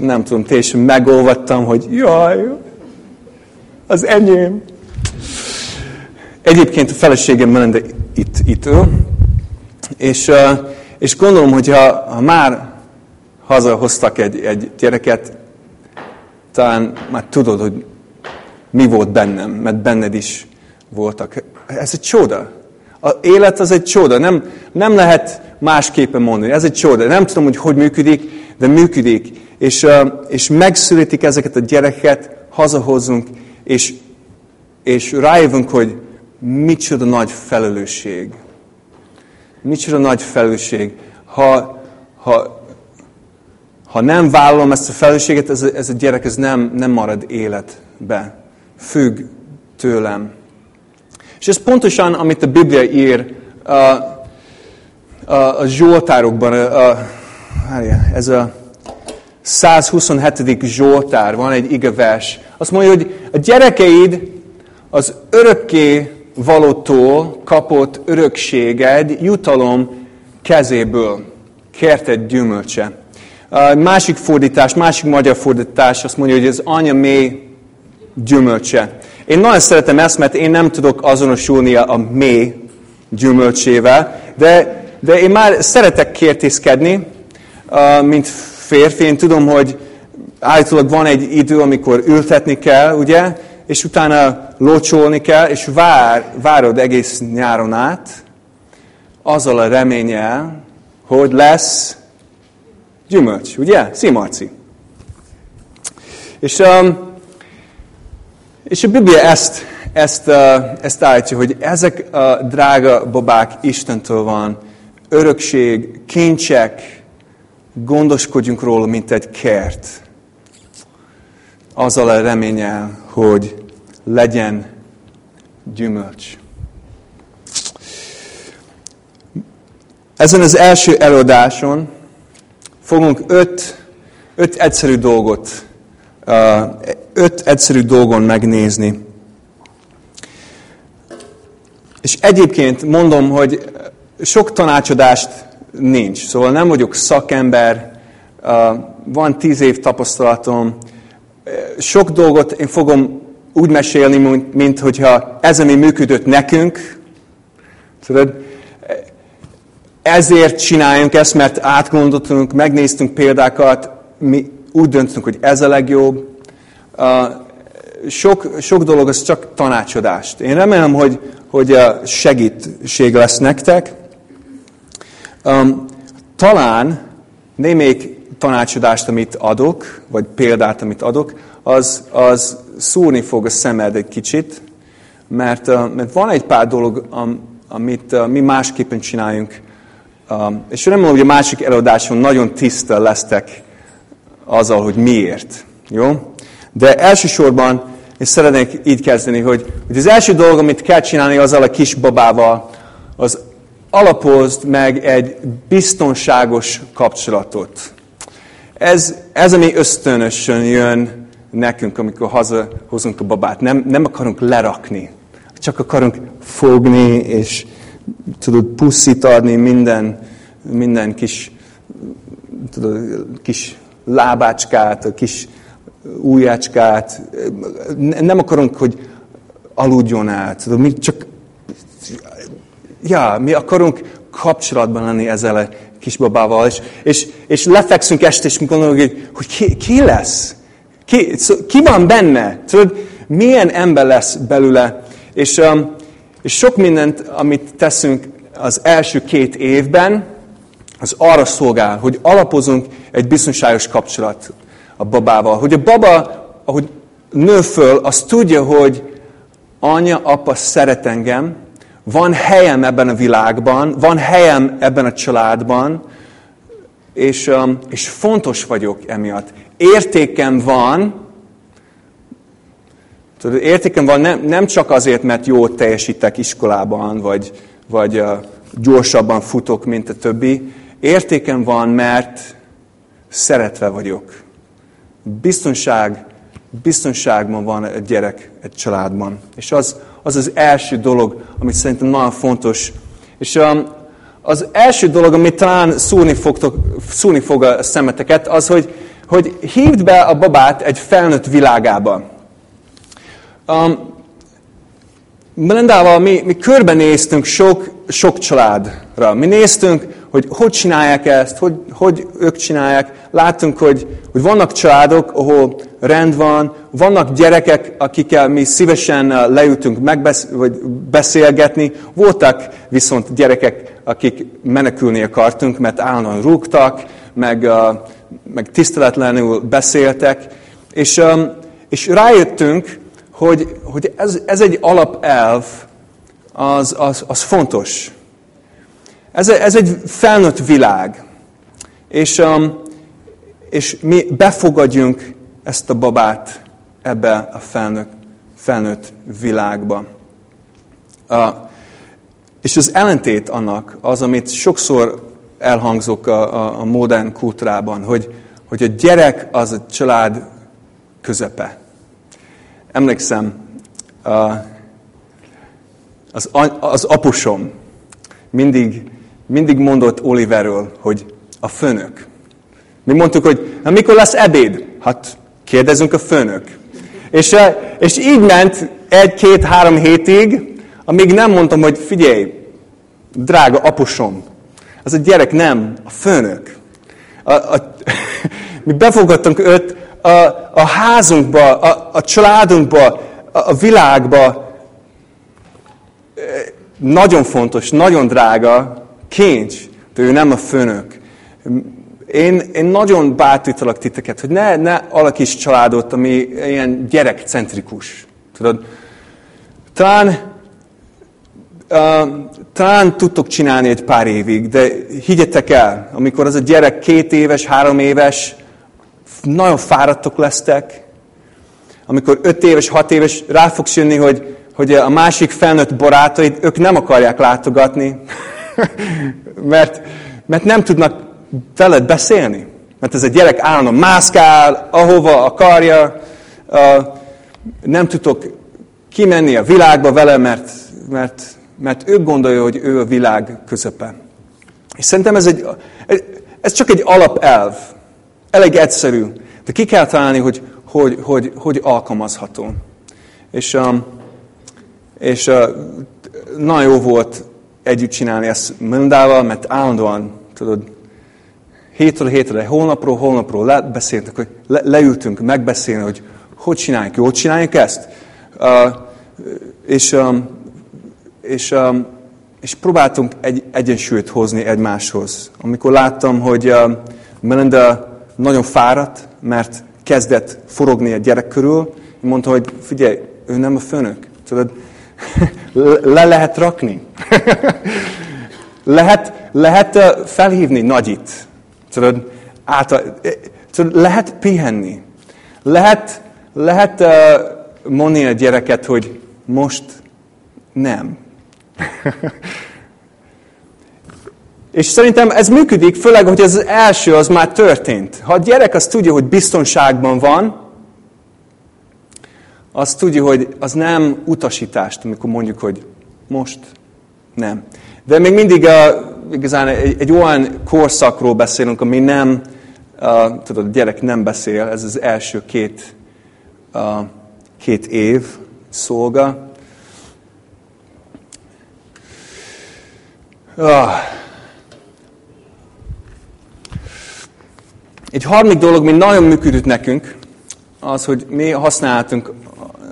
nem tudom, teljesen megolvattam, hogy jaj, az enyém. Egyébként a feleségem Melinda itt, itt ül, és, és gondolom, hogy ha, ha már hazahoztak egy, egy gyereket, talán már tudod, hogy mi volt bennem, mert benned is voltak. Ez egy csoda. A élet az egy csoda. Nem, nem lehet másképpen mondani. Ez egy csoda. Nem tudom, hogy hogy működik, de működik. És, és megszületik ezeket a gyereket, hazahozunk, és, és rájövünk, hogy micsoda nagy felelősség. Micsoda nagy felelősség. Ha, ha, ha nem vállalom ezt a felelősséget, ez a, ez a gyerek ez nem, nem marad életbe. Függ tőlem. És ez pontosan, amit a Biblia ír a, a, a Zsoltárokban, a, a, ez a 127. Zsoltár, van egy igevers. Azt mondja, hogy a gyerekeid az örökké valótól kapott örökséged jutalom kezéből kerted gyümölcse. A másik fordítás, másik magyar fordítás azt mondja, hogy az anya mély gyümölcse. Én nagyon szeretem ezt, mert én nem tudok azonosulni a mély gyümölcsével, de, de én már szeretek kértészkedni, mint férfi. Én tudom, hogy állítólag van egy idő, amikor ültetni kell, ugye, és utána locsolni kell, és vár, várod egész nyáron át, azzal a reményel, hogy lesz gyümölcs, ugye? Szimarci. És és a Biblia ezt, ezt, ezt állítja, hogy ezek a drága babák Istentől van, örökség, kincsek, gondoskodjunk róla, mint egy kert. Azzal a reményel, hogy legyen gyümölcs. Ezen az első előadáson fogunk öt, öt egyszerű dolgot öt egyszerű dolgon megnézni. És egyébként mondom, hogy sok tanácsadást nincs. Szóval nem vagyok szakember, van tíz év tapasztalatom. Sok dolgot én fogom úgy mesélni, mint, mint hogyha ez, ami működött nekünk. Tudod, ezért csináljunk ezt, mert átgondoltunk, megnéztünk példákat, mi úgy döntünk, hogy ez a legjobb. Sok, sok dolog az csak tanácsadást. Én remélem, hogy, hogy segítség lesz nektek. Um, talán némelyik tanácsadást, amit adok, vagy példát, amit adok, az, az szúrni fog a szemed egy kicsit, mert, mert van egy pár dolog, amit mi másképpen csináljunk. És remélem, hogy a másik előadáson nagyon tiszta lesztek azzal, hogy miért. Jó? De elsősorban én szeretnék így kezdeni, hogy, hogy az első dolog, amit kell csinálni azzal a kis babával, az alapozd meg egy biztonságos kapcsolatot. Ez, ez ami ösztönösen jön nekünk, amikor hazahozunk a babát. Nem, nem akarunk lerakni, csak akarunk fogni, és tudod, puszit adni minden, minden kis, tudod, kis lábácskát, a kis ujjácskát. Nem akarunk, hogy aludjon át. Mi csak, ja, mi akarunk kapcsolatban lenni ezzel a kisbabával, és, és, és lefekszünk este, és gondolunk, hogy, hogy ki, ki lesz? Ki, ki van benne? Tudod, milyen ember lesz belőle? És, um, és sok mindent, amit teszünk az első két évben, az arra szolgál, hogy alapozunk egy biztonságos kapcsolat a babával. Hogy a baba, ahogy nő föl, az tudja, hogy anya, apa szeret engem, van helyem ebben a világban, van helyem ebben a családban, és, um, és fontos vagyok emiatt. Értékem van, tudod, értékem van nem, nem csak azért, mert jól teljesítek iskolában, vagy, vagy uh, gyorsabban futok, mint a többi. Értékem van, mert szeretve vagyok. Biztonság, biztonságban van egy gyerek egy családban. És az az, az első dolog, amit szerintem nagyon fontos. És um, az első dolog, amit talán szúrni, fogtok, szúrni fog a szemeteket, az, hogy, hogy hívd be a babát egy felnőtt világába. Um, Melendával mi, mi körbenéztünk sok, sok családra. Mi néztünk, hogy hogy csinálják ezt, hogy, hogy ők csinálják. Láttunk, hogy, hogy vannak családok, ahol rend van, vannak gyerekek, akikkel mi szívesen uh, leültünk megbesz, vagy beszélgetni. Voltak viszont gyerekek, akik menekülni akartunk, mert állandóan rúgtak, meg, uh, meg tiszteletlenül beszéltek. És, és rájöttünk, hogy, hogy ez, ez egy alapelv, az, az, az fontos. Ez, ez egy felnőtt világ. És, um, és mi befogadjunk ezt a babát ebbe a felnőtt, felnőtt világba. És az ellentét annak az, amit sokszor elhangzok a, a, a modern kultúrában, hogy, hogy a gyerek az a család közepe. Emlékszem, az, az apusom mindig, mindig mondott Oliverről, hogy a főnök. Mi mondtuk, hogy na mikor lesz ebéd? Hát kérdezünk a főnök. És, és így ment egy-két-három hétig, amíg nem mondtam, hogy figyelj, drága apusom, az a gyerek nem, a főnök. A, a, mi befogadtunk őt a, a házunkba, a, a családunkba, a, a világba. Nagyon fontos, nagyon drága kincs, de ő nem a főnök. Én, én nagyon bátorítalak titeket, hogy ne, ne alakíts családot, ami ilyen gyerekcentrikus. Tudod, talán, uh, talán tudtok csinálni egy pár évig, de higgyetek el, amikor az a gyerek két éves, három éves, nagyon fáradtok lesztek, amikor öt éves, hat éves rá fogsz jönni, hogy, hogy a másik felnőtt barátaid, ők nem akarják látogatni, mert, mert nem tudnak veled beszélni. Mert ez a gyerek állandóan mászkál, ahova akarja, nem tudok kimenni a világba vele, mert, mert, mert ő gondolja, hogy ő a világ közepe. És szerintem ez, egy, ez csak egy alapelv elég egyszerű, de ki kell találni, hogy hogy, hogy, hogy alkalmazható. És, um, és uh, nagyon jó volt együtt csinálni ezt Mendával, mert állandóan, tudod, hétről hétre, holnapról holnapról beszéltük, hogy le, leültünk megbeszélni, hogy hogy csináljuk, jól csináljuk ezt. Uh, és, um, és, um, és próbáltunk egy egyensúlyt hozni egymáshoz. Amikor láttam, hogy uh, Melinda nagyon fáradt, mert kezdett forogni a gyerek körül, mondta, hogy figyelj, ő nem a főnök. Tudod, le lehet rakni. lehet, lehet felhívni nagyit. Tudod, által, tudod, lehet pihenni. Lehet, lehet mondani a gyereket, hogy most nem. És szerintem ez működik, főleg, hogy az első az már történt. Ha a gyerek azt tudja, hogy biztonságban van, azt tudja, hogy az nem utasítást, amikor mondjuk, hogy most nem. De még mindig uh, igazán egy, egy olyan korszakról beszélünk, ami nem, uh, tudod, a gyerek nem beszél, ez az első két, uh, két év szolga. Uh, Egy harmadik dolog, mi nagyon működött nekünk, az, hogy mi használtunk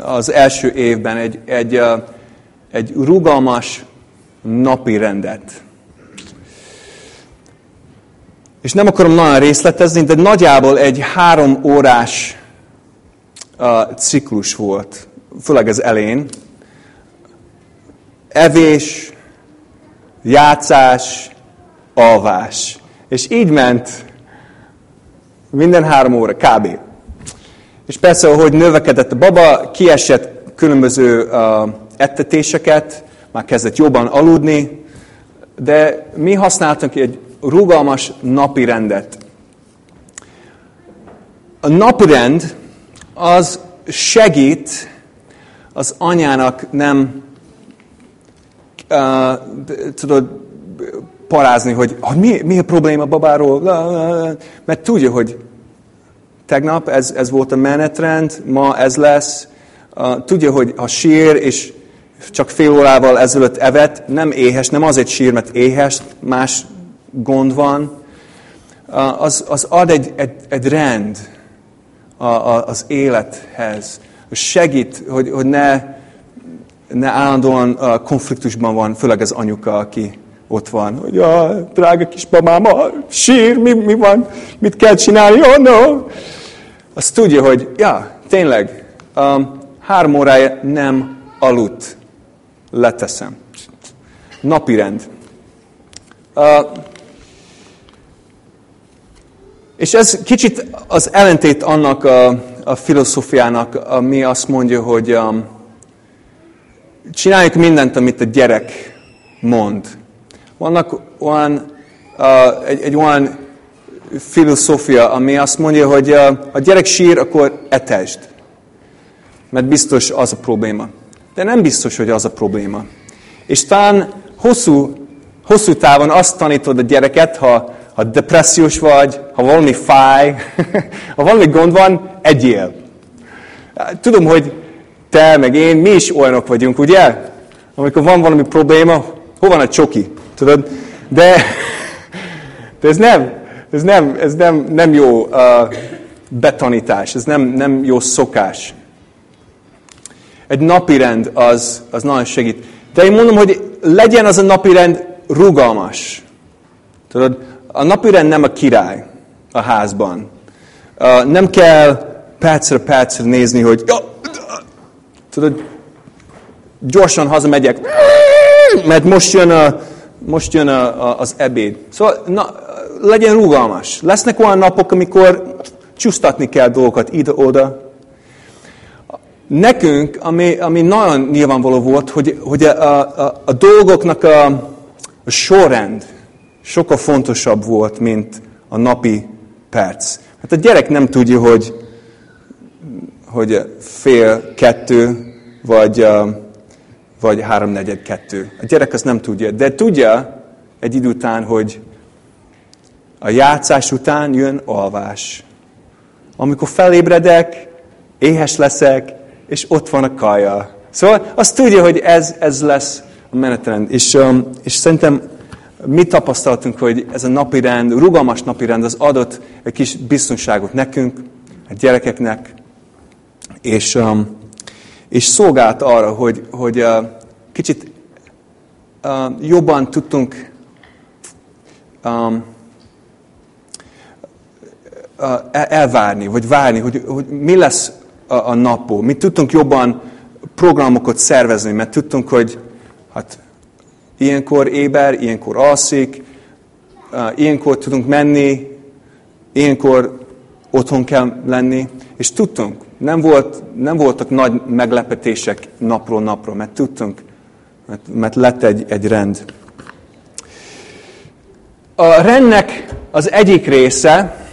az első évben egy, egy, egy rugalmas napi rendet. És nem akarom nagyon részletezni, de nagyjából egy három órás ciklus volt, főleg az elén. Evés, játszás, alvás. És így ment minden három óra, kb. És persze, ahogy növekedett a baba, kiesett különböző uh, ettetéseket, már kezdett jobban aludni, de mi használtunk egy rugalmas napi rendet. A napirend az segít az anyának nem uh, tudod, parázni, hogy, hogy mi, mi a probléma babáról, mert tudja, hogy tegnap ez, ez volt a menetrend, ma ez lesz. Tudja, hogy ha sír, és csak fél órával ezelőtt evett, nem éhes, nem azért sír, mert éhes, más gond van, az, az ad egy, egy, egy rend a, az élethez. Segít, hogy, hogy ne, ne állandóan konfliktusban van, főleg az anyuka, aki ott van, hogy a drága kisbabám, a sír, mi, mi van, mit kell csinálni, oh no. Azt tudja, hogy ja, tényleg, um, három órája nem aludt, leteszem. Napirend. Uh, és ez kicsit az ellentét annak a, a filozófiának, ami azt mondja, hogy um, csináljuk mindent, amit a gyerek mond. Vannak olyan, uh, egy, egy olyan filozófia, ami azt mondja, hogy a gyerek sír, akkor etesd. Mert biztos az a probléma. De nem biztos, hogy az a probléma. És talán hosszú, hosszú távon azt tanítod a gyereket, ha, ha depressziós vagy, ha valami fáj, ha valami gond van, egyél. Tudom, hogy te meg én, mi is olyanok vagyunk, ugye? Amikor van valami probléma, hol van a csoki? Tudod? De, de ez nem, ez nem, ez nem, nem jó uh, betanítás, ez nem, nem jó szokás. Egy napirend az, az nagyon segít. De én mondom, hogy legyen az a napirend rugalmas. Tudod, a napirend nem a király a házban. Uh, nem kell percre percre nézni, hogy ja, tudod, gyorsan hazamegyek, mert most jön a, most jön a, a, az ebéd. Szóval na, legyen rugalmas. Lesznek olyan napok, amikor csúsztatni kell dolgokat ide-oda. Nekünk, ami, ami nagyon nyilvánvaló volt, hogy, hogy a, a, a dolgoknak a, a sorrend sokkal fontosabb volt, mint a napi perc. Hát a gyerek nem tudja, hogy, hogy fél kettő, vagy vagy háromnegyed kettő. A gyerek azt nem tudja, de tudja egy idő után, hogy a játszás után jön alvás. Amikor felébredek, éhes leszek, és ott van a kaja. Szóval azt tudja, hogy ez, ez lesz a menetrend. És, és szerintem mi tapasztaltunk, hogy ez a napirend, rugalmas napirend az adott egy kis biztonságot nekünk, a gyerekeknek, és és szolgált arra, hogy, hogy kicsit jobban tudtunk elvárni, vagy várni, hogy, hogy mi lesz a, a napból. Mi tudtunk jobban programokat szervezni, mert tudtunk, hogy hát ilyenkor éber, ilyenkor alszik, ilyenkor tudunk menni, ilyenkor otthon kell lenni, és tudtunk, nem, volt, nem voltak nagy meglepetések napról napra, mert tudtunk, mert, mert lett egy, egy rend. A rendnek az egyik része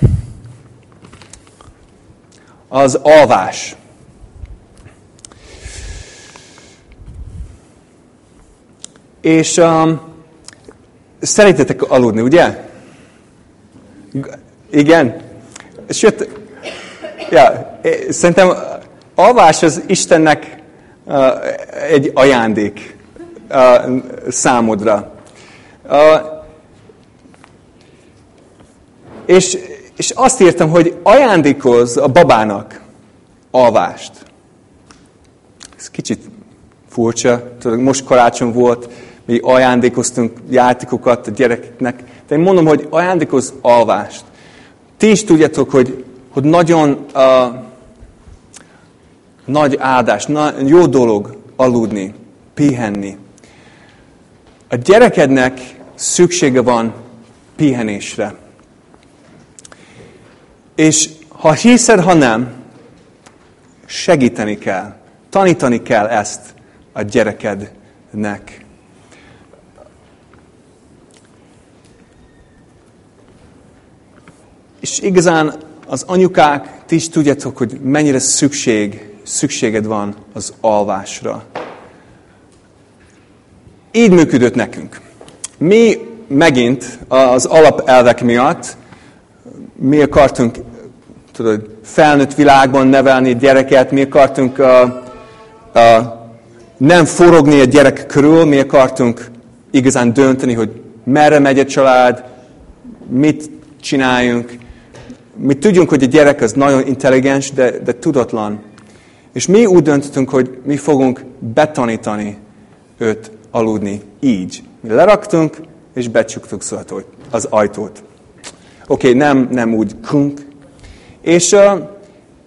az alvás. És um, szeretetek aludni, ugye? Igen? Sőt, ja, szerintem alvás az Istennek uh, egy ajándék uh, számodra. Uh, és, és azt írtam, hogy ajándékoz a babának alvást. Ez kicsit furcsa. Tudod, most karácsony volt, mi ajándékoztunk játékokat a gyerekeknek. De én mondom, hogy ajándékoz alvást. Ti is tudjátok, hogy hogy nagyon uh, nagy áldás, na, jó dolog aludni, pihenni. A gyerekednek szüksége van pihenésre. És ha hiszed, ha nem, segíteni kell, tanítani kell ezt a gyerekednek. És igazán az anyukák, ti is tudjátok, hogy mennyire szükség, szükséged van az alvásra. Így működött nekünk. Mi megint az alapelvek miatt mi akartunk tudod, felnőtt világban nevelni gyereket, mi akartunk uh, uh, nem forogni a gyerek körül, mi akartunk igazán dönteni, hogy merre megy a család, mit csináljunk. Mi tudjunk, hogy a gyerek az nagyon intelligens, de, de tudatlan. És mi úgy döntöttünk, hogy mi fogunk betanítani őt aludni így. Mi leraktunk, és becsuktuk az ajtót. Oké, okay, nem, nem úgy kunk. És,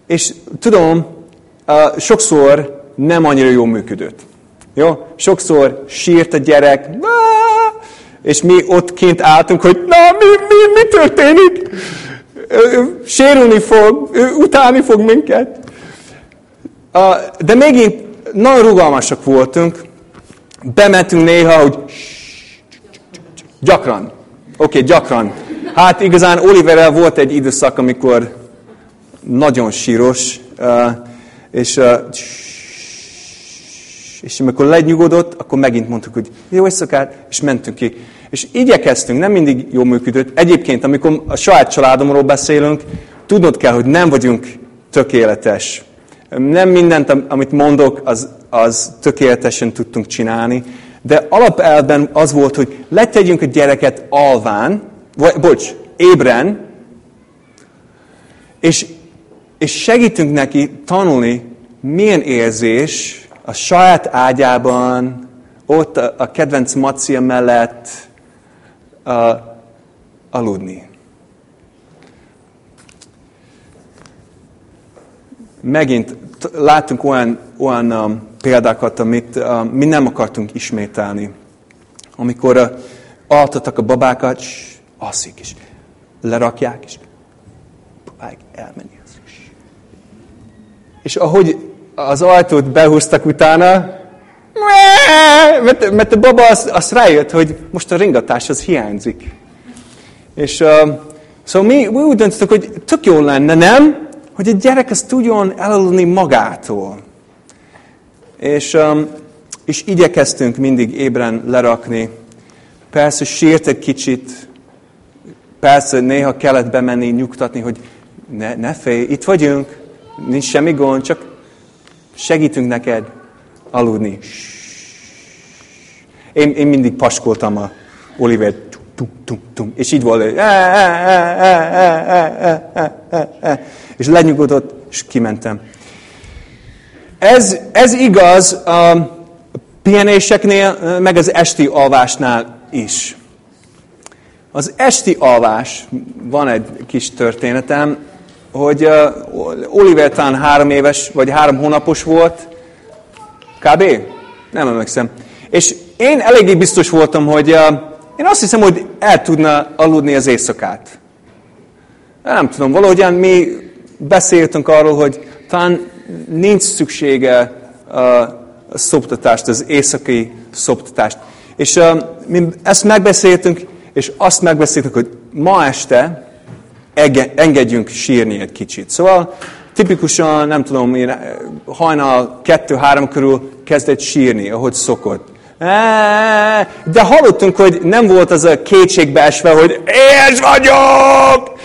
és tudom, sokszor nem annyira jól működött. Jó? Sokszor sírt a gyerek, és mi ott kint álltunk, hogy na, mi, mi, mi történik? Sérülni fog, utálni fog minket. De megint nagyon rugalmasak voltunk. Bementünk néha, hogy gyakran. Oké, okay, gyakran. Hát igazán Oliverrel volt egy időszak, amikor nagyon síros, és és amikor lenyugodott, akkor megint mondtuk, hogy jó éjszakát, és mentünk ki. És igyekeztünk, nem mindig jól működött. Egyébként, amikor a saját családomról beszélünk, tudnod kell, hogy nem vagyunk tökéletes. Nem mindent, amit mondok, az, az tökéletesen tudtunk csinálni, de alapelben az volt, hogy letegyünk a gyereket alván, vagy, bocs, ébren, és, és segítünk neki tanulni, milyen érzés, a saját ágyában, ott a, a kedvenc macia mellett uh, aludni. Megint látunk olyan, olyan um, példákat, amit um, mi nem akartunk ismételni. Amikor uh, altattak a babákat, és alszik, és lerakják, és babák elmenni. És ahogy az ajtót behúztak utána, mert, mert a baba azt, azt rájött, hogy most a ringatás az hiányzik. És uh, szóval mi, mi úgy döntöttük, hogy tök jó lenne, nem? Hogy a gyerek azt tudjon elaludni magától. És, um, és igyekeztünk mindig ébren lerakni. Persze sírt egy kicsit, persze néha kellett bemenni, nyugtatni, hogy ne, ne félj, itt vagyunk, nincs semmi gond, csak Segítünk neked aludni. Én, én mindig paskoltam a Oliver, és így volt, és lenyugodott, és kimentem. Ez, ez igaz a pihenéseknél, meg az esti alvásnál is. Az esti alvás, van egy kis történetem, hogy Oliver talán három éves, vagy három hónapos volt, kb. Nem emlékszem. És én eléggé biztos voltam, hogy én azt hiszem, hogy el tudna aludni az éjszakát. Nem tudom, valahogyan mi beszéltünk arról, hogy talán nincs szüksége a szoptatást, az éjszakai szoptatást. És mi ezt megbeszéltünk, és azt megbeszéltük, hogy ma este engedjünk sírni egy kicsit. Szóval tipikusan, nem tudom, én hajnal kettő-három körül kezdett sírni, ahogy szokott. De hallottunk, hogy nem volt az a kétségbeesve, hogy éhes vagyok!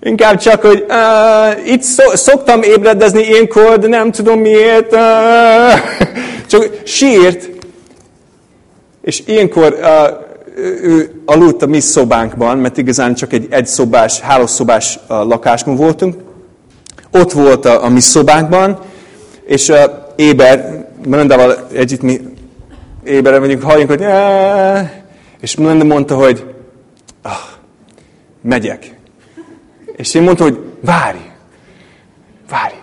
Inkább csak, hogy uh, itt szoktam ébredezni ilyenkor, de nem tudom miért. Uh, csak sírt, és ilyenkor uh, ő aludt a mi szobánkban, mert igazán csak egy egyszobás, hálószobás lakásban voltunk. Ott volt a, a mi szobánkban, és uh, Éber, Melendával együtt mi Éberre vagyunk, halljunk, hogy és Melenda mondta, hogy ah, megyek. És én mondtam, hogy várj, várj.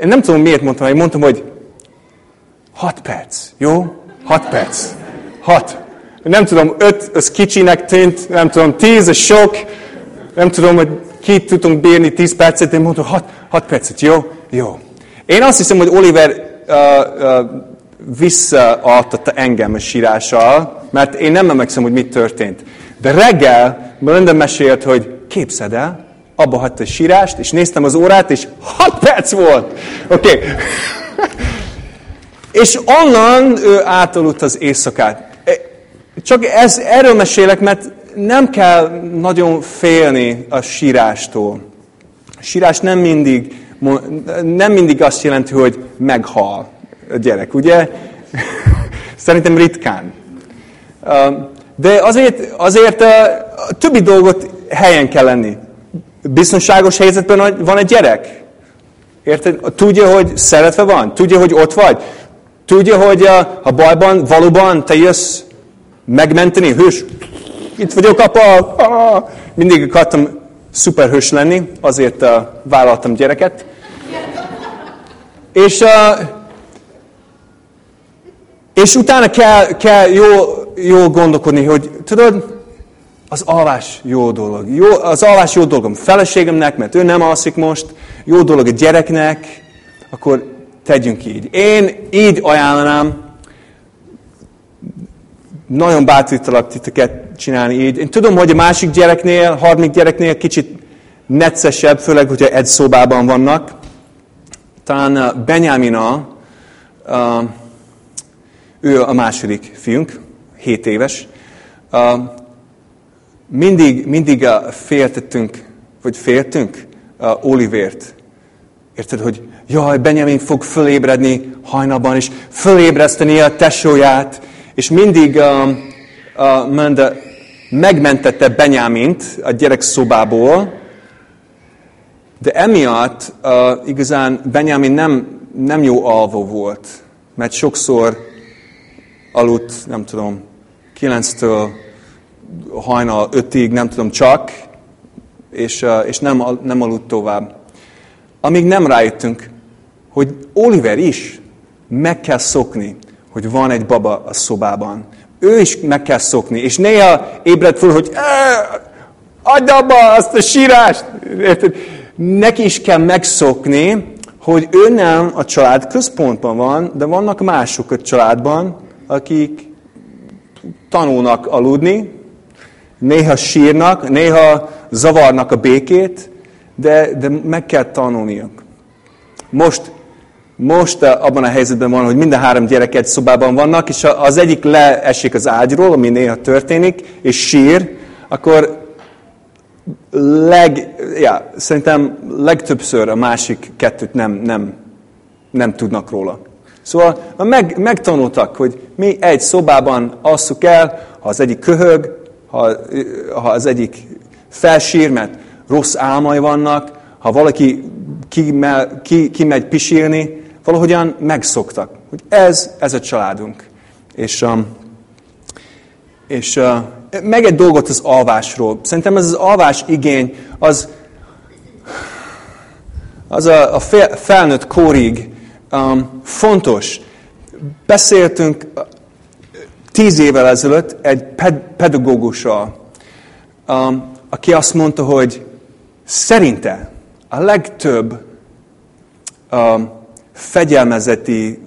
Én nem tudom, miért mondtam, én mondtam, hogy hat perc, jó? Hat perc. Hat nem tudom, öt, az kicsinek tűnt, nem tudom, tíz, az sok, nem tudom, hogy ki tudunk bírni tíz percet, én mondtam, hat, hat percet, jó? Jó. Én azt hiszem, hogy Oliver uh, uh, visszaaltatta engem a sírással, mert én nem emlékszem, hogy mit történt. De reggel Melinda mesélt, hogy képzeld el, abba hagyta a sírást, és néztem az órát, és hat perc volt. Oké. Okay. és onnan ő átaludt az éjszakát. Csak ez, erről mesélek, mert nem kell nagyon félni a sírástól. Sírás nem mindig, nem mindig azt jelenti, hogy meghal a gyerek, ugye? Szerintem ritkán. De azért, azért a többi dolgot helyen kell lenni. Biztonságos helyzetben van egy gyerek. Érted? Tudja, hogy szeretve van. Tudja, hogy ott vagy. Tudja, hogy ha bajban valóban te jössz megmenteni, hős. Itt vagyok, apa! Mindig akartam szuperhős lenni, azért uh, vállaltam gyereket. És, uh, és utána kell, kell jó, jó gondolkodni, hogy tudod, az alvás jó dolog. Jó, az alvás jó dolog a feleségemnek, mert ő nem alszik most, jó dolog a gyereknek, akkor tegyünk így. Én így ajánlanám, nagyon bátorítalak titeket csinálni így. Én tudom, hogy a másik gyereknél, harmadik gyereknél kicsit neccesebb, főleg, hogyha egy szobában vannak. Talán uh, Benyámina, uh, ő a második fiunk, 7 éves. Uh, mindig, mindig féltettünk, vagy féltünk Olivért. Érted, hogy jaj, Benjamin fog fölébredni hajnalban, és fölébreszteni a tesóját, és mindig uh, uh, mende, megmentette Benyámint a gyerek szobából, de emiatt uh, igazán Benjamin nem, nem jó alvó volt, mert sokszor aludt, nem tudom, kilenctől hajnal ötig, nem tudom csak, és, uh, és nem, nem aludt tovább. Amíg nem rájöttünk, hogy Oliver is meg kell szokni, hogy van egy baba a szobában. Ő is meg kell szokni, és néha ébred föl, hogy adj abba azt a sírást! Érted? Neki is kell megszokni, hogy ő nem a család központban van, de vannak mások a családban, akik tanulnak aludni, néha sírnak, néha zavarnak a békét, de, de meg kell tanulniuk. Most most eh, abban a helyzetben van, hogy mind a három gyerek egy szobában vannak, és ha az egyik leesik az ágyról, ami néha történik, és sír, akkor leg, ja, szerintem legtöbbször a másik kettőt nem, nem, nem tudnak róla. Szóval meg, megtanultak, hogy mi egy szobában asszuk el, ha az egyik köhög, ha, ha az egyik felsír, mert rossz álmai vannak, ha valaki kimegy ki, ki pisírni, valahogyan megszoktak, hogy ez, ez a családunk. És, um, és uh, meg egy dolgot az alvásról. Szerintem ez az alvás igény, az, az a, a felnőtt kórig um, fontos. Beszéltünk uh, tíz évvel ezelőtt egy ped, pedagógussal, um, aki azt mondta, hogy szerinte a legtöbb um, fegyelmezeti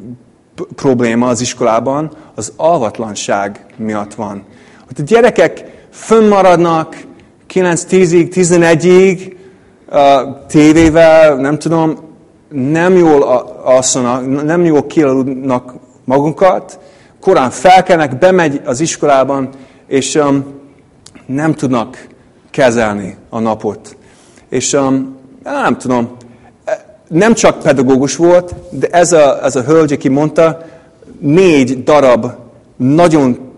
probléma az iskolában az alvatlanság miatt van. Hogy a gyerekek fönnmaradnak 9-10-ig, 11-ig, tévével, nem tudom, nem jól alszanak, nem jól kialudnak magunkat, korán felkelnek, bemegy az iskolában, és um, nem tudnak kezelni a napot. És um, nem tudom, nem csak pedagógus volt, de ez a, ez a hölgy, aki mondta, négy darab nagyon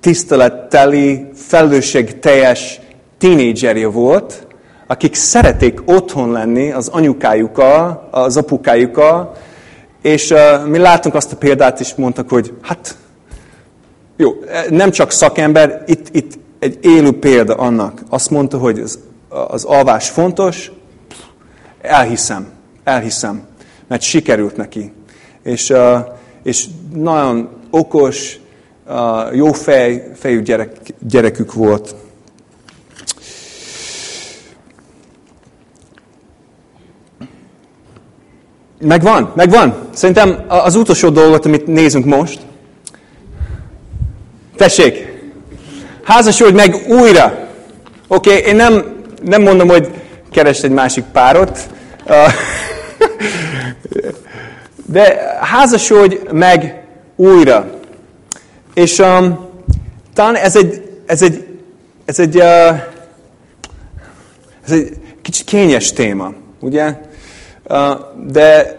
tiszteletteli, felelősségteljes tínédzserje volt, akik szeretik otthon lenni az anyukájukkal, az apukájukkal, és mi látunk azt a példát, és mondtak, hogy hát, jó, nem csak szakember, itt, itt egy élő példa annak. Azt mondta, hogy az, az alvás fontos, elhiszem elhiszem, mert sikerült neki. És, és nagyon okos, jó fej, fejű gyerek, gyerekük volt. Megvan, megvan. Szerintem az utolsó dolgot, amit nézünk most. Tessék, házasodj meg újra. Oké, okay, én nem, nem mondom, hogy keresd egy másik párot. De házasodj meg újra. És um, talán ez egy, ez egy, ez egy, uh, ez egy kicsit kényes téma. ugye? Uh, de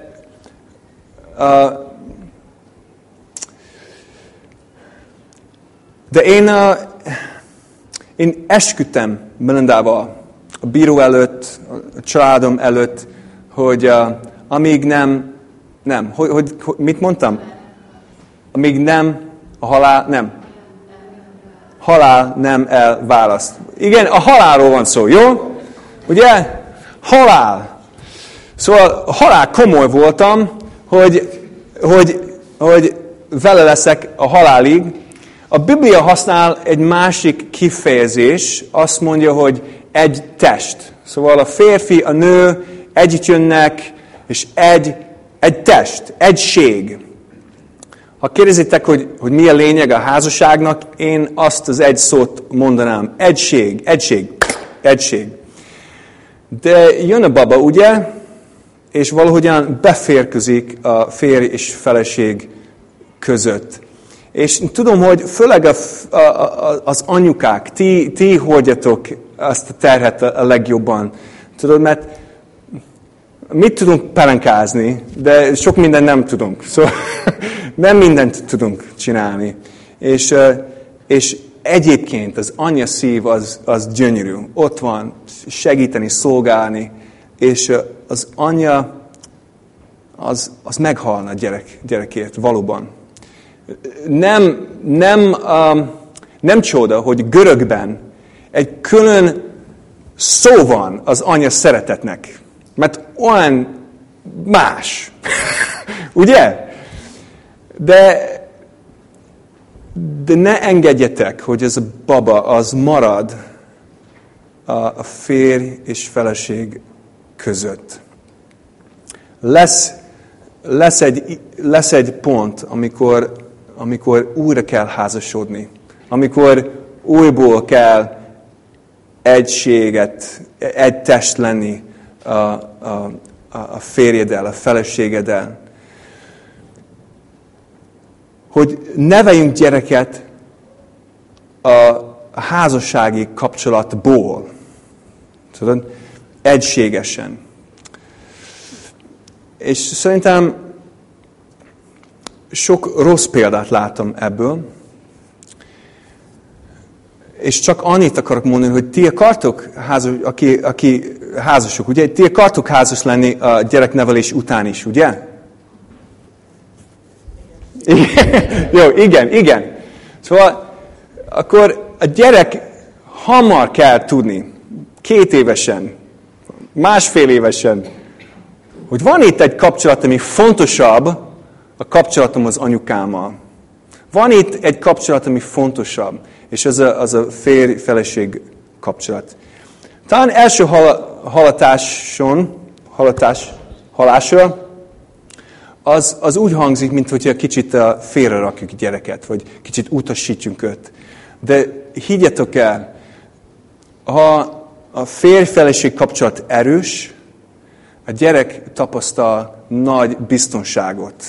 uh, de én, uh, én esküdtem Melindával a bíró előtt, a családom előtt, hogy uh, amíg nem, nem, hogy, hogy, hogy, mit mondtam? Amíg nem, a halál, nem. Halál nem elválaszt. Igen, a halálról van szó, jó? Ugye? Halál. Szóval halál komoly voltam, hogy, hogy, hogy vele leszek a halálig. A Biblia használ egy másik kifejezés, azt mondja, hogy egy test. Szóval a férfi, a nő együtt jönnek, és egy, egy test, egység. Ha kérdezitek, hogy, hogy mi a lényeg a házasságnak, én azt az egy szót mondanám. Egység, egység, egység. De jön a baba, ugye? És valahogyan beférközik a férj és feleség között. És tudom, hogy főleg a, a, a, az anyukák, ti, ti hordjatok azt a terhet a legjobban. Tudod, mert mit tudunk pelenkázni, de sok mindent nem tudunk. Szóval nem mindent tudunk csinálni. És, és egyébként az anya szív az, az gyönyörű. Ott van, segíteni, szolgálni, és az anya az, az meghalna a gyerek, gyerekért, valóban. Nem, nem, um, nem csoda, hogy görögben egy külön szó van az anya szeretetnek. Mert olyan más. Ugye? De, de ne engedjetek, hogy ez a baba az marad a, férj és feleség között. Lesz, lesz, egy, lesz egy pont, amikor, amikor újra kell házasodni. Amikor újból kell egységet, egy test lenni a, a, a férjeddel, a feleségeddel. Hogy neveljünk gyereket a házassági kapcsolatból. Tudod? Egységesen. És szerintem sok rossz példát látom ebből. És csak annyit akarok mondani, hogy ti akartok, házas, aki, aki házasok, ugye? Ti akartok házas lenni a gyereknevelés után is, ugye? Igen. Jó, igen, igen. Szóval akkor a gyerek hamar kell tudni, két évesen, másfél évesen, hogy van itt egy kapcsolat, ami fontosabb a kapcsolatom az anyukámmal. Van itt egy kapcsolat, ami fontosabb, és ez a, az a férj-feleség kapcsolat. Talán első halatáson, halatás, halásra, az, az úgy hangzik, mint hogyha kicsit félre rakjuk gyereket, vagy kicsit utasítjunk őt. De higgyetek el, ha a férj-feleség kapcsolat erős, a gyerek tapasztal nagy biztonságot.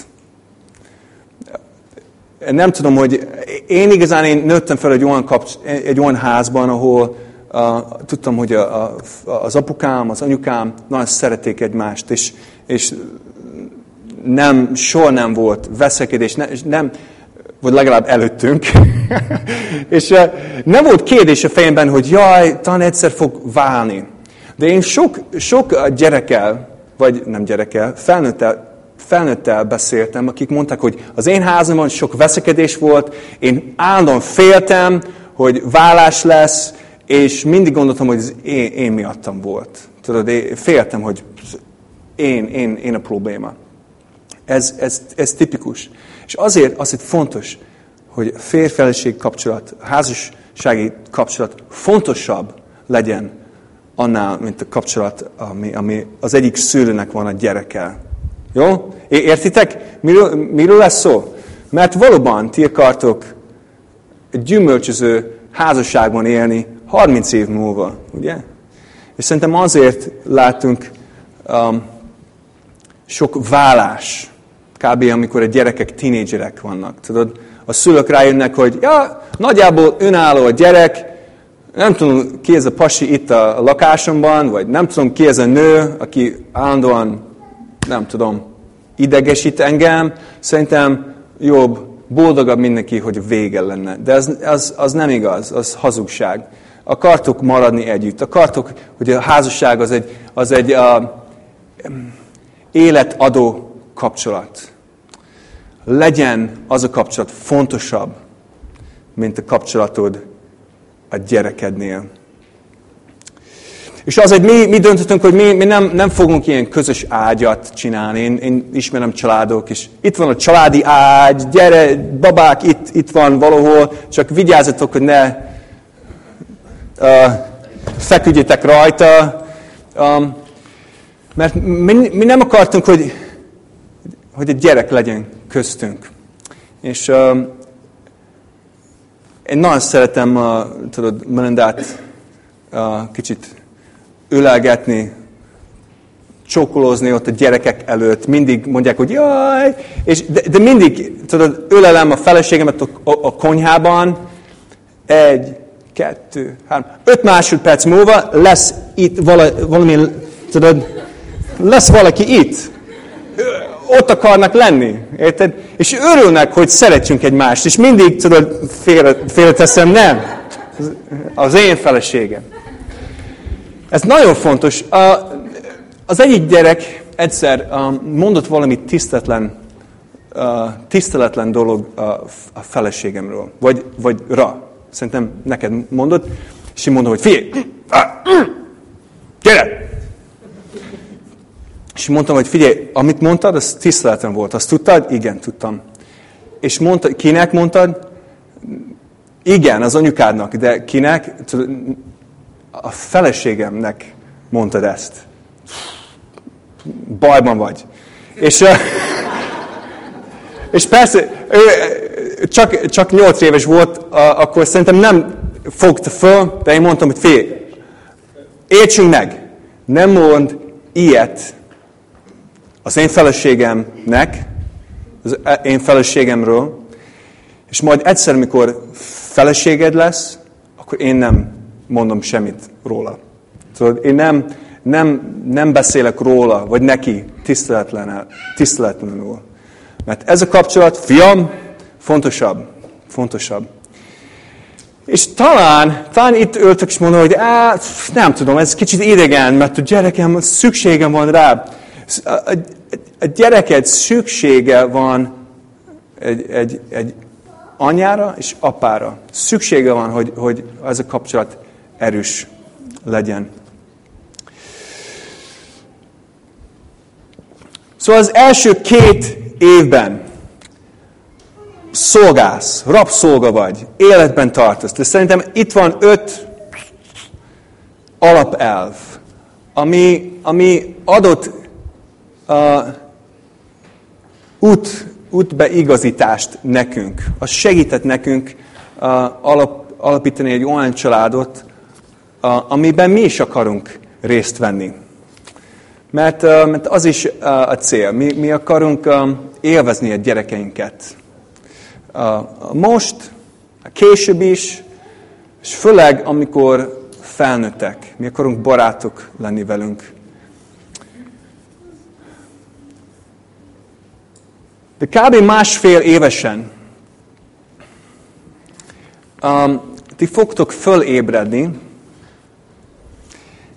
Nem tudom, hogy én igazán én nőttem fel egy olyan, kapcs- egy olyan házban, ahol uh, tudtam, hogy a, a, az apukám, az anyukám nagyon szerették egymást, és, és nem, soha nem volt veszekedés, ne, nem, vagy legalább előttünk. és nem volt kérdés a fejemben, hogy jaj, talán egyszer fog válni. De én sok, sok gyerekkel, vagy nem gyerekkel, felnőttel, felnőttel beszéltem, akik mondták, hogy az én házamon sok veszekedés volt, én állandóan féltem, hogy vállás lesz, és mindig gondoltam, hogy ez én, én miattam volt. Tudod, én féltem, hogy én, én, én a probléma. Ez, ez, ez tipikus. És azért, azért fontos, hogy a férfeleség kapcsolat, a házassági kapcsolat fontosabb legyen annál, mint a kapcsolat, ami, ami az egyik szülőnek van a gyerekkel. Jó? Értitek? Miről, miről lesz szó? Mert valóban ti akartok egy gyümölcsöző házasságban élni 30 év múlva, ugye? És szerintem azért látunk um, sok vállás, kb. amikor a gyerekek tínédzserek vannak. Tudod, a szülők rájönnek, hogy ja, nagyjából önálló a gyerek, nem tudom, ki ez a pasi itt a lakásomban, vagy nem tudom, ki ez a nő, aki állandóan, nem tudom, idegesít engem. Szerintem jobb, boldogabb mindenki, hogy vége lenne. De az, az, az nem igaz, az hazugság. Akartok maradni együtt. Akartok, hogy a házasság az egy, az egy a, életadó kapcsolat. Legyen az a kapcsolat fontosabb, mint a kapcsolatod a gyerekednél. És azért mi, mi döntöttünk, hogy mi, mi nem, nem fogunk ilyen közös ágyat csinálni. Én, én ismerem családok, és itt van a családi ágy, gyere, babák, itt, itt van valahol, csak vigyázzatok, hogy ne feküdjetek rajta. Mert mi, nem akartunk, hogy, hogy egy gyerek legyen köztünk. És én nagyon szeretem, tudod, Melindát uh, kicsit ölelgetni, csókolózni ott a gyerekek előtt, mindig mondják, hogy jaj, és, de, de mindig, tudod, ölelem a feleségemet a, a, a konyhában, egy, kettő, három, öt másodperc múlva lesz itt vala, valami, tudod, lesz valaki itt. Ott akarnak lenni, érted? És örülnek, hogy szeretjünk egymást, és mindig, tudod, félre, félreteszem, nem. Az én feleségem. Ez nagyon fontos. Az egyik gyerek egyszer mondott valami tisztetlen, tiszteletlen dolog a feleségemről, vagy, vagy ra. Szerintem neked mondott, és én mondom, hogy figyelj, gyere! És mondtam, hogy figyelj, amit mondtad, az tiszteletlen volt. Azt tudtad? Igen, tudtam. És mondta, kinek mondtad? Igen, az anyukádnak, de kinek? a feleségemnek mondtad ezt. Bajban vagy. És, és persze, ő csak, csak 8 éves volt, akkor szerintem nem fogta föl, de én mondtam, hogy fél, értsünk meg, nem mond ilyet az én feleségemnek, az én feleségemről, és majd egyszer, mikor feleséged lesz, akkor én nem mondom semmit róla. Szóval én nem, nem, nem beszélek róla, vagy neki tiszteletlenül. Mert ez a kapcsolat, fiam, fontosabb. Fontosabb. És talán, talán itt öltök és mondom, hogy á, nem tudom, ez kicsit idegen, mert a gyerekem szükségem van rá. A, a, a gyereked szüksége van egy, egy, egy anyára és apára. Szüksége van, hogy, hogy ez a kapcsolat erős legyen. Szóval az első két évben szolgálsz, rabszolga vagy, életben tartasz. De szerintem itt van öt alapelv, ami, ami adott uh, út, útbeigazítást nekünk. Az segített nekünk uh, alap, alapítani egy olyan családot, amiben mi is akarunk részt venni. Mert, mert az is a cél. Mi, mi akarunk élvezni a gyerekeinket. Most, később is, és főleg amikor felnőttek. Mi akarunk barátok lenni velünk. De kb. másfél évesen um, ti fogtok fölébredni,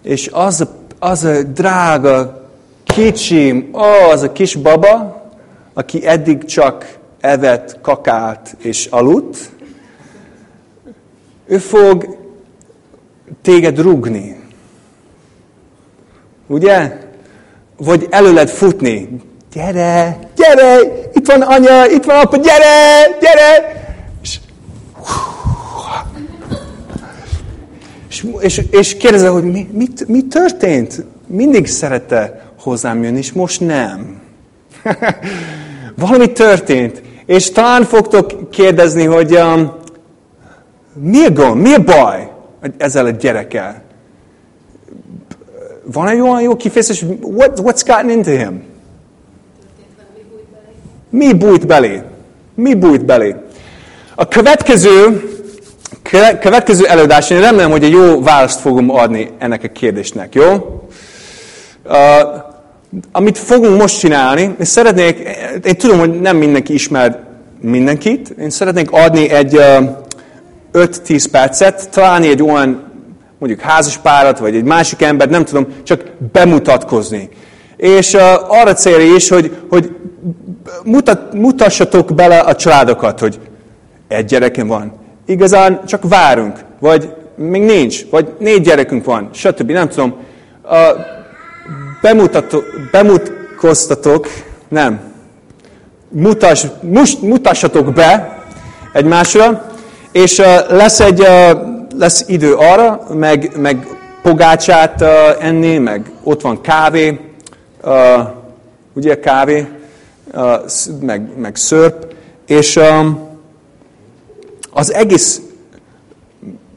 és az a, az a drága, kicsi, ó, az a kis baba, aki eddig csak evett, kakált és aludt, ő fog téged rugni. Ugye? Vagy előled futni. Gyere, gyere, itt van anya, itt van apa, gyere, gyere! És, és, és kérdezze, hogy mi, mi, mi történt? Mindig szerette hozzám jönni, és most nem. Valami történt. És talán fogtok kérdezni, hogy um, mi a gond, mi a baj ezzel a gyerekkel? Van egy olyan jó kifejezés, what, what's gotten into him? Mi bújt belé? Mi bújt belé? A következő következő előadás, én remélem, hogy egy jó választ fogom adni ennek a kérdésnek, jó? Uh, amit fogunk most csinálni, és szeretnék, én tudom, hogy nem mindenki ismer mindenkit, én szeretnék adni egy uh, 5-10 percet, talán egy olyan mondjuk házaspárat, vagy egy másik embert, nem tudom, csak bemutatkozni. És uh, arra célja is, hogy, hogy mutat, mutassatok bele a családokat, hogy egy gyerekem van. Igazán csak várunk, vagy még nincs, vagy négy gyerekünk van, stb. Nem tudom. Uh, bemutatkoztatok, nem. Mutas, mus, mutassatok be egymásra, és lesz egy lesz idő arra, meg, meg pogácsát enni, meg ott van kávé, ugye kávé, meg, meg szörp, és um, az egész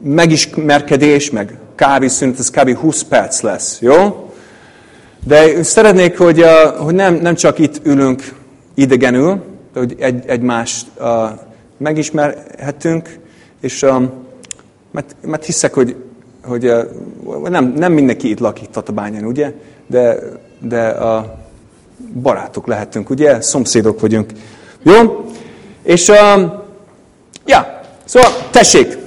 megismerkedés, meg kávészünet, ez kb. 20 perc lesz, jó? De szeretnék, hogy, uh, hogy nem, nem csak itt ülünk idegenül, de hogy egy, egymást uh, megismerhetünk, és um, mert, mert hiszek, hogy, hogy uh, nem, nem mindenki itt lakik Tatabányán, ugye? De, de a barátok lehetünk, ugye? Szomszédok vagyunk. Jó? És, um, ja, szóval tessék,